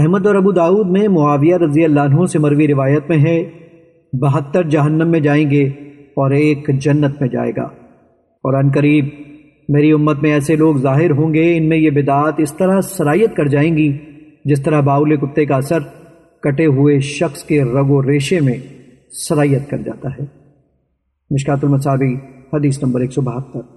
احمد اور ابو داود میں معاویہ رضی اللہ عنہ سے مروی روایت میں ہے، بہتر جہنم میں جائیں گے اور ایک جنت میں جائے گا۔ اور ان قریب میری امت میں ایسے لوگ ظاہر ہوں گے، ان میں یہ بدعات اس طرح سرایت کر جائیں گی جس طرح باؤل کتے کا اثر کٹے ہوئے شخص کے رگ و ریشے میں سرایت کر جاتا ہے۔ مشکات المصابی حدیث نمبر ایک سو بہتر۔